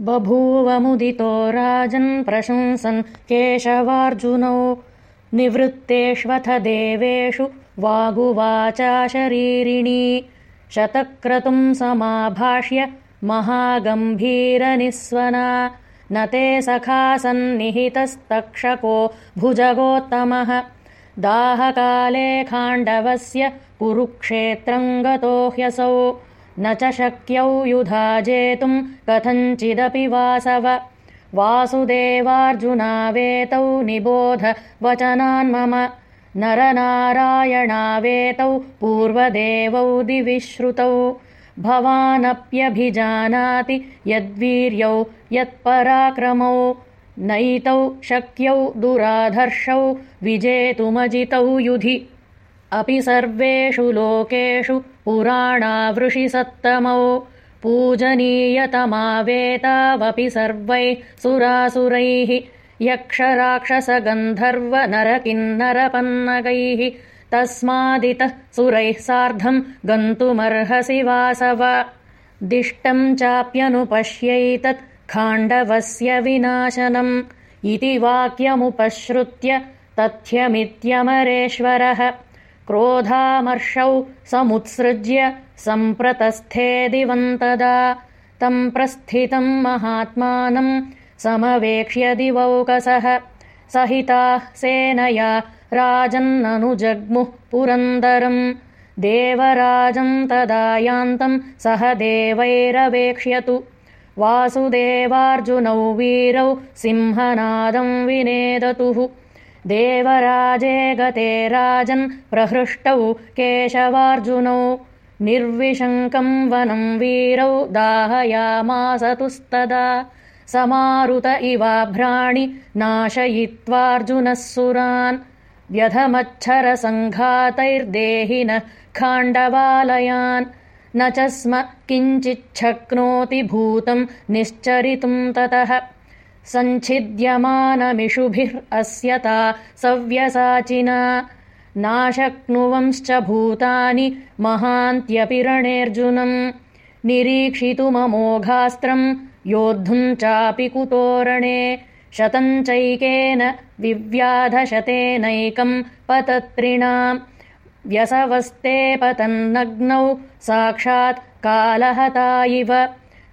बभूवमुदितो राजन् प्रशंसन् केशवार्जुनौ। निवृत्तेष्वथ देवेषु वागुवाचा शरीरिणी। शतक्रतुम् समाभाष्य महागम्भीरनिस्वना। न ते सखा सन्निहितस्तक्षको भुजगोत्तमः। दाहकाले खाण्डवस्य कुरुक्षेत्रम् गतो ह्यसौ न च शक्यौ युधा जेतुम् कथञ्चिदपि वासव। वासुदेवार्जुनावेतौ निबोध वचनान्मम नरनारायणावेतौ पूर्वदेवौ दिविश्रुतौ। भवानप्यभिजानाति यद्वीर्यौ यत्पराक्रमौ। नैतौ शक्यौ दुराधर्षौ विजेतुमजितौ युधि। अपि सर्वेषु लोकेषु पुराणावृषिसत्तमौ पूजनीयतमावेतावपि सर्वैः सुरासुरैः यक्षराक्षसगन्धर्वनरकिन्नरपन्नगैः तस्मादितः सुरैः सार्धम् गन्तुमर्हसि वासव। दिष्टम् चाप्यनुपश्यैतत् खाण्डवस्य विनाशनम् इति वाक्यमुपश्रुत्य तथ्यमित्यमरेश्वरः क्रोधामर्षौ समुत्सृज्य सम्प्रतस्थेदिवन्तदा तम् प्रस्थितम् महात्मानम् समवेक्ष्य दिवौकसः। सहिताः सेनया राजन्ननुजग्मुः पुरन्दरम् देवराजम् तदा यान्तम् सह देवैरवेक्ष्यतु। वासुदेवार्जुनौ वीरौ सिंहनादम् विनेदतुः देवराजे गते राजन् प्रहृष्टौ केशवार्जुनौ। निर्विशङ्कम् वनम् वीरौ दाहयामासतुस्तदा समारुत इवाभ्राणि नाशयित्वार्जुनः सुरान् व्यधमच्छरसङ्घातैर्देहिनः खाण्डवालयान्। न च स्म किञ्चिच्छक्नोति भूतम् निश्चरितुम् ततः सञ्छिद्यमानमिषुभिः अस्यता सव्यसाचिना। नाशक्नुवंश्च भूतानि महान्त्यपिरणेऽर्जुनम्। निरीक्षितुममोघास्त्रम् योद्धुम् चापि कुतोरणे। शतम् चैकेन विव्याधशतेनैकम् पतत्रिणाम् व्यसवस्ते पतन्नग्नौ साक्षात् कालहता इव।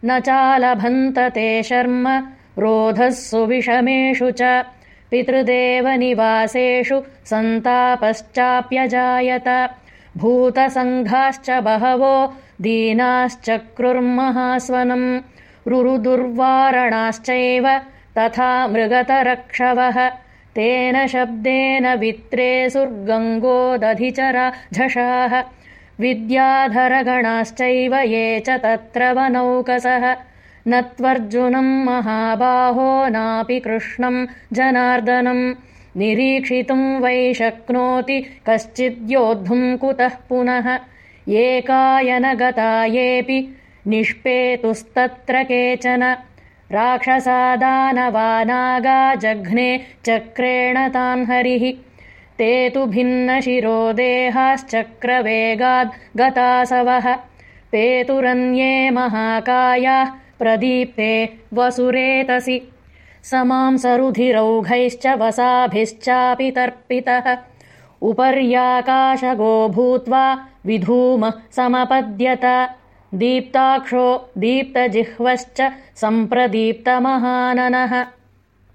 न चालभन्त ते शर्म रोधः सुविषमेषु च पितृदेवनिवासेषु सन्तापश्चाप्यजायत। भूतसङ्घाश्च बहवो दीनाश्चक्रुर्महास्वनम्। रुरुदुर्वारणाश्चैव तथा मृगतरक्षवः। तेन शब्देन वित्रेसुर्गङ्गोदधिचरा झषाः विद्याधरगणाश्चैव ये च तत्र वनौकसः न त्वर्जुनम् महाबाहो नापि कृष्णम् जनार्दनम्। निरीक्षितुम् वै शक्नोति कश्चिद्योद्धुम् कुतः पुनः। एकायनगता येऽपि निष्पेतुस्तत्र केचन। राक्षसादानवानागा जघ्ने चक्रेण तान् हरिः। ते तु भिन्नशिरो देहाश्चक्रवेगाद् गतासवः पेतुरन्ये महाकायाः प्रदीप्ते वसुरेतसि। समांसरुधिरौघैश्च वसाभिश्चापि तर्पितः उपर्याकाशगो भूत्वा विधूमः समपद्यत। दीप्ताक्षो दीप्तजिह्वश्च सम्प्रदीप्तमहाननः